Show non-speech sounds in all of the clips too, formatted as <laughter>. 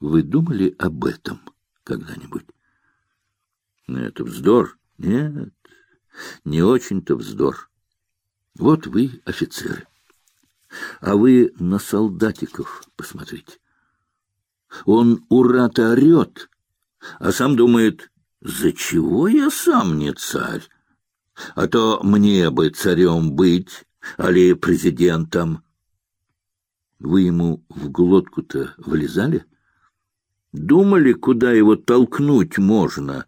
Вы думали об этом когда-нибудь? Это вздор. Нет, не очень-то вздор. Вот вы офицеры. А вы на солдатиков посмотрите. Он ура-то орет, а сам думает, за чего я сам не царь? А то мне бы царем быть, али президентом. Вы ему в глотку-то влезали? Думали, куда его толкнуть можно?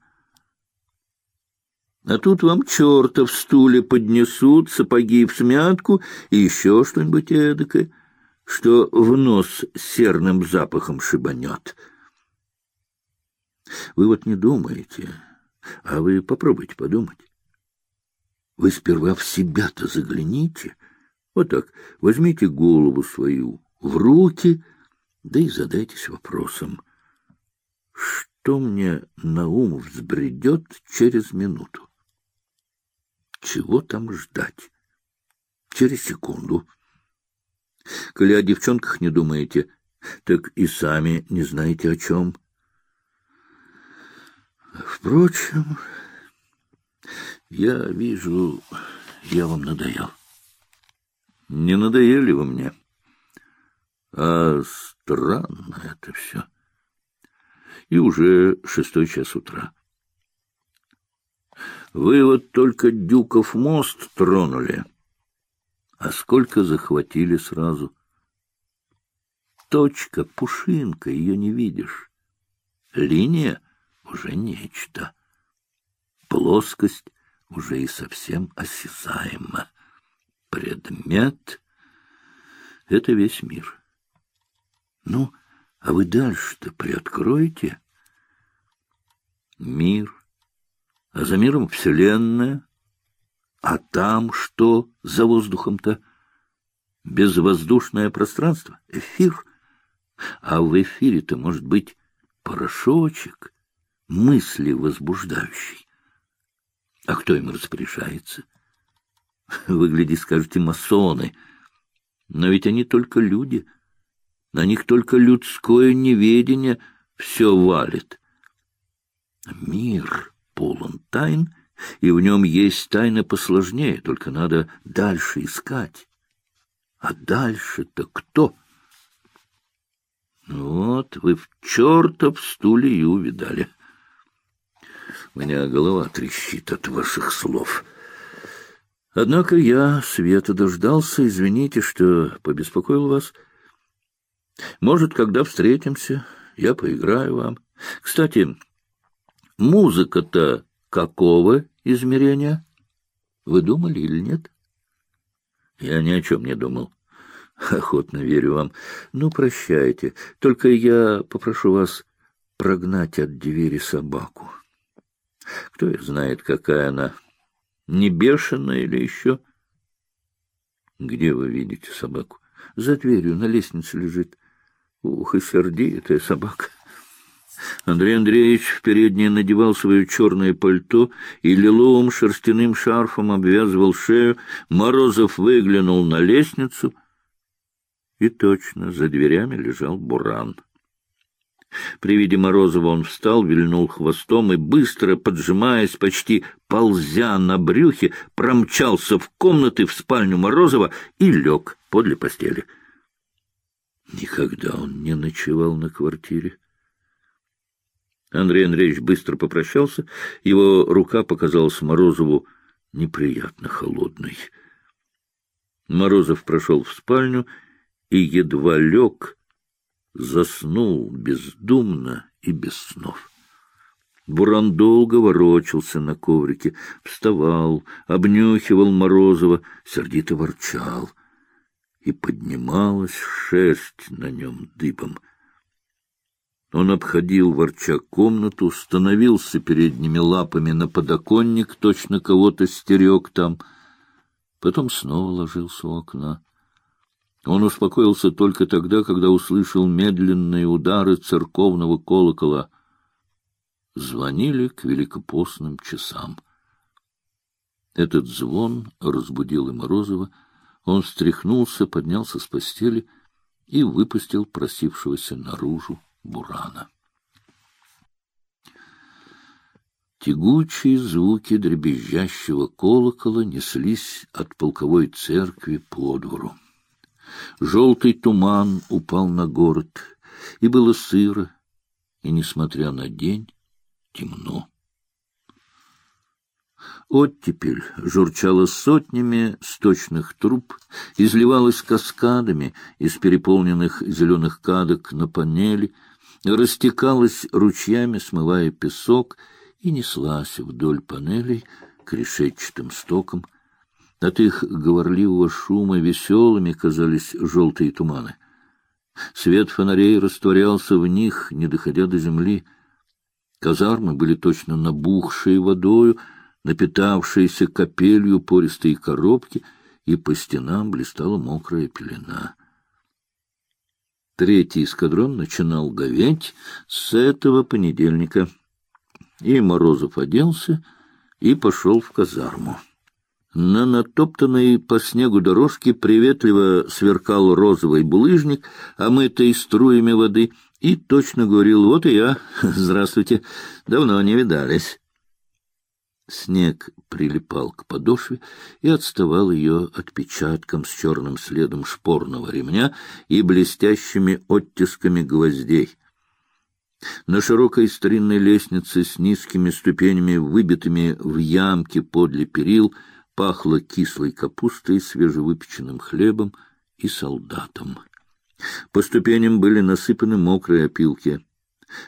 А тут вам черта в стуле поднесут, сапоги в смятку и еще что-нибудь эдакое, что в нос серным запахом шибанет. Вы вот не думаете, а вы попробуйте подумать. Вы сперва в себя-то загляните. Вот так, возьмите голову свою в руки, да и задайтесь вопросом, что мне на ум взбредет через минуту. Чего там ждать? Через секунду. Коли о девчонках не думаете, так и сами не знаете о чем. Впрочем... Я вижу, я вам надоел. Не надоели вы мне. А странно это все. И уже шестой час утра. Вы вот только Дюков мост тронули, а сколько захватили сразу. Точка, пушинка, ее не видишь. Линия уже нечто. Плоскость уже и совсем осязаемо. Предмет — это весь мир. Ну, а вы дальше-то приоткроете? Мир, а за миром Вселенная. А там что за воздухом-то? Безвоздушное пространство, эфир. А в эфире-то может быть порошочек, мысли возбуждающий. А кто им распоряжается? Выгляди, скажете, масоны. Но ведь они только люди. На них только людское неведение все валит. Мир полон тайн, и в нем есть тайны посложнее, только надо дальше искать. А дальше-то кто? Вот вы в чертов стуле и увидали. У меня голова трещит от ваших слов. Однако я света дождался. Извините, что побеспокоил вас. Может, когда встретимся, я поиграю вам. Кстати, музыка-то какого измерения? Вы думали или нет? Я ни о чем не думал. Охотно верю вам. Ну, прощайте. Только я попрошу вас прогнать от двери собаку. Кто знает, какая она, не бешеная или еще? Где вы видите собаку? За дверью на лестнице лежит. Ух, и сердитая собака. Андрей Андреевич в переднее надевал свое черное пальто и лиловым шерстяным шарфом обвязывал шею. Морозов выглянул на лестницу, и точно за дверями лежал буран. При виде Морозова он встал, вильнул хвостом и, быстро поджимаясь, почти ползя на брюхе, промчался в комнаты в спальню Морозова и лег подле постели. Никогда он не ночевал на квартире. Андрей Андреевич быстро попрощался. Его рука показалась Морозову неприятно холодной. Морозов прошел в спальню и едва лег, заснул бездумно и без снов. Буран долго ворочался на коврике, вставал, обнюхивал Морозова, сердито ворчал, и поднималась шерсть на нем дыбом. Он обходил, ворча, комнату, становился передними лапами на подоконник, точно кого-то стерег там, потом снова ложился у окна. Он успокоился только тогда, когда услышал медленные удары церковного колокола. Звонили к великопостным часам. Этот звон разбудил и Морозова. Он встряхнулся, поднялся с постели и выпустил просившегося наружу бурана. Тягучие звуки дребезжащего колокола неслись от полковой церкви по двору. Желтый туман упал на город, и было сыро, и, несмотря на день, темно. Оттепель журчала сотнями сточных труб, изливалась каскадами из переполненных зеленых кадок на панели, растекалась ручьями, смывая песок, и неслась вдоль панелей к решетчатым стокам. От их говорливого шума веселыми казались желтые туманы. Свет фонарей растворялся в них, не доходя до земли. Казармы были точно набухшие водою, напитавшиеся капелью пористые коробки, и по стенам блистала мокрая пелена. Третий эскадрон начинал говеть с этого понедельника. И Морозов оделся и пошел в казарму. На натоптанной по снегу дорожке приветливо сверкал розовый булыжник, омытый струями воды, и точно говорил, вот и я, <laughs> здравствуйте, давно не видались. Снег прилипал к подошве и отставал ее отпечатком с черным следом шпорного ремня и блестящими оттисками гвоздей. На широкой старинной лестнице с низкими ступенями, выбитыми в ямки подле перил, пахло кислой капустой, свежевыпеченным хлебом и солдатом. По ступеням были насыпаны мокрые опилки.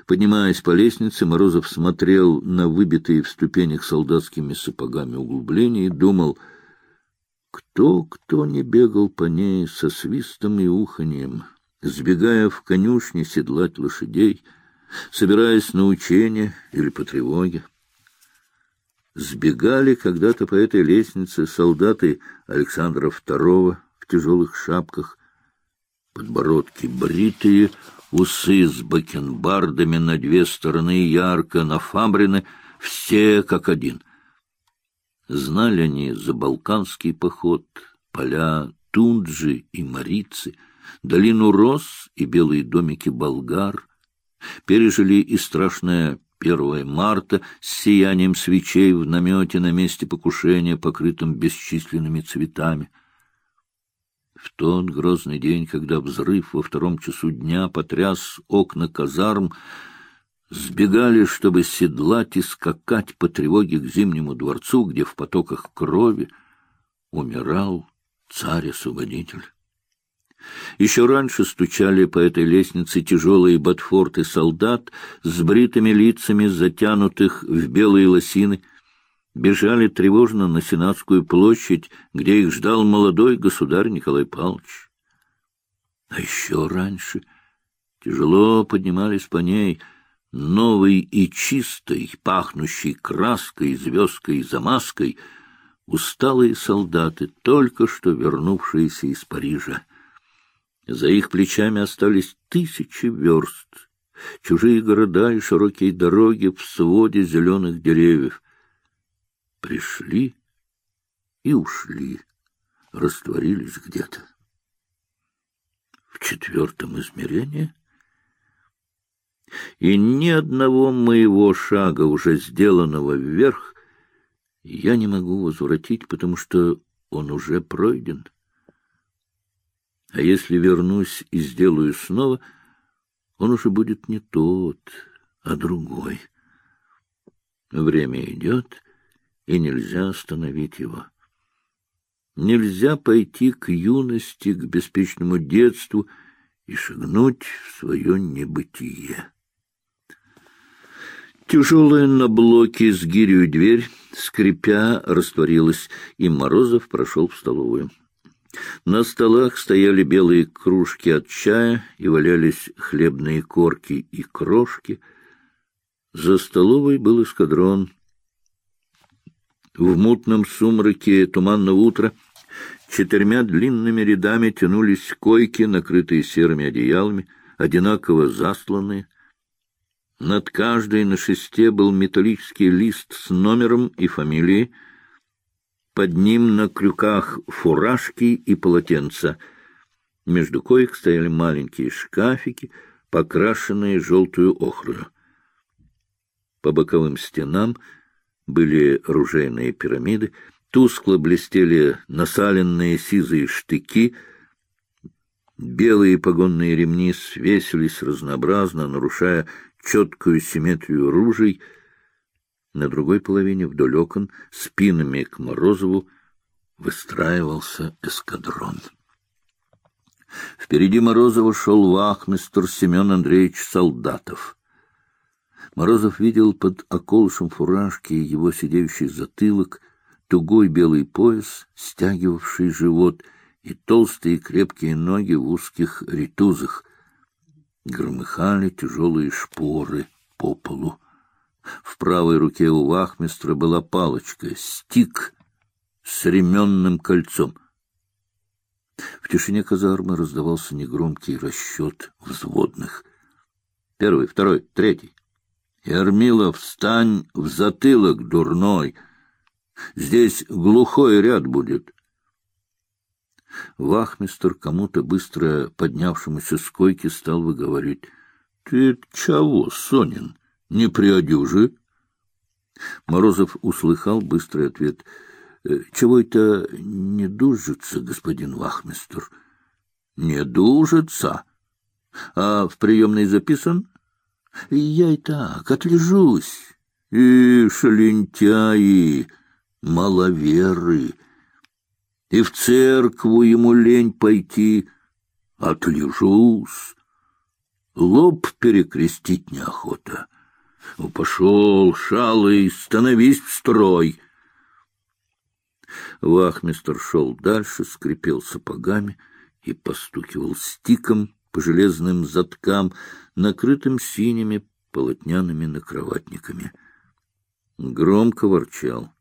Поднимаясь по лестнице, Морозов смотрел на выбитые в ступенях солдатскими сапогами углубления и думал, кто-кто не бегал по ней со свистом и уханьем, сбегая в конюшни седлать лошадей, собираясь на учение или по тревоге. Сбегали когда-то по этой лестнице солдаты Александра II в тяжелых шапках, подбородки бритые, усы с бакенбардами на две стороны ярко нафабрены, все как один. Знали они за Балканский поход, поля Тунджи и Марицы, долину Рос и белые домики болгар, пережили и страшное 1 марта с сиянием свечей в намете на месте покушения, покрытым бесчисленными цветами — в тот грозный день, когда взрыв во втором часу дня потряс окна казарм, сбегали, чтобы седлать и скакать по тревоге к Зимнему дворцу, где в потоках крови умирал царь-освободитель. Еще раньше стучали по этой лестнице тяжелые ботфорты солдат с бритыми лицами, затянутых в белые лосины, бежали тревожно на Сенатскую площадь, где их ждал молодой государь Николай Павлович. А еще раньше тяжело поднимались по ней новой и чистой, пахнущей краской, звездкой и замазкой, усталые солдаты, только что вернувшиеся из Парижа. За их плечами остались тысячи верст, чужие города и широкие дороги в своде зеленых деревьев — пришли и ушли, растворились где-то. В четвертом измерении и ни одного моего шага, уже сделанного вверх, я не могу возвратить, потому что он уже пройден. А если вернусь и сделаю снова, он уже будет не тот, а другой. Время идет, и нельзя остановить его. Нельзя пойти к юности, к беспечному детству и шагнуть в свое небытие. Тяжелая на блоке с гирью дверь, скрипя, растворилась, и Морозов прошел в столовую. На столах стояли белые кружки от чая и валялись хлебные корки и крошки. За столовой был эскадрон. В мутном сумраке туманного утра четырьмя длинными рядами тянулись койки, накрытые серыми одеялами, одинаково засланные. Над каждой на шесте был металлический лист с номером и фамилией. Под ним на крюках фуражки и полотенца. Между коек стояли маленькие шкафики, покрашенные желтую охрою. По боковым стенам были ружейные пирамиды, тускло блестели насаленные сизые штыки, белые погонные ремни свесились разнообразно, нарушая четкую симметрию ружей. На другой половине, вдоль окон, спинами к Морозову, выстраивался эскадрон. Впереди Морозова шел вахмистр Семен Андреевич Солдатов. Морозов видел под околышем фуражки его сидеющий затылок, тугой белый пояс, стягивавший живот, и толстые крепкие ноги в узких ритузах. Громыхали тяжелые шпоры по полу. В правой руке у вахмистра была палочка, стик с ременным кольцом. В тишине казармы раздавался негромкий расчет взводных. Первый, второй, третий. Ермилов, встань в затылок, дурной! Здесь глухой ряд будет. Вахмистр кому-то быстро поднявшемуся с койки стал выговаривать. — Ты чего, Сонин, не приодюжи? Морозов услыхал быстрый ответ. «Э, — Чего это не дужится, господин Вахмистр? — Не дужится. А в приемной записан? — Я и так отлежусь. — Ишь, лентяи, маловеры! И в церкву ему лень пойти. Отлежусь. Лоб перекрестить неохота. Ну, пошел, шалый, становись в строй. Вахмистр шел дальше, скрипел сапогами и постукивал стиком по железным заткам, накрытым синими полотняными накроватниками. Громко ворчал.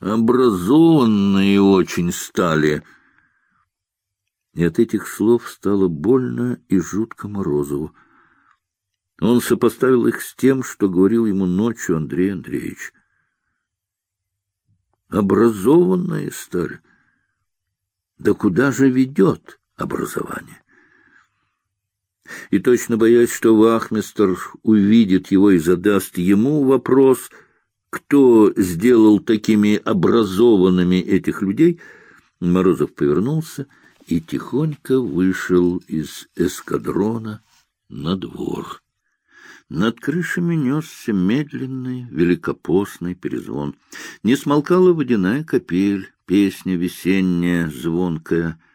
«Образованные очень стали!» И от этих слов стало больно и жутко Морозову. Он сопоставил их с тем, что говорил ему ночью Андрей Андреевич. «Образованные стали? Да куда же ведет образование?» И, точно боясь, что вахмистр увидит его и задаст ему вопрос, кто сделал такими образованными этих людей, Морозов повернулся и тихонько вышел из эскадрона на двор. Над крышами несся медленный, великопостный перезвон. Не смолкала водяная капель, песня весенняя, звонкая —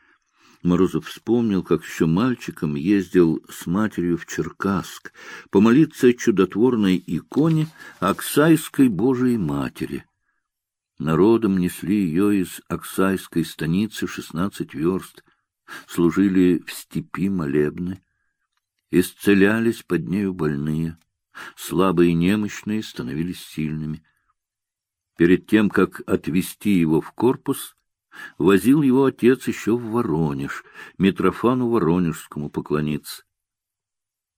Морозов вспомнил, как еще мальчиком ездил с матерью в Черкасск помолиться чудотворной иконе Оксайской Божией Матери. Народом несли ее из Оксайской станицы шестнадцать верст, служили в степи молебны, исцелялись под нею больные, слабые и немощные становились сильными. Перед тем, как отвести его в корпус, Возил его отец еще в Воронеж, Митрофану Воронежскому поклониться.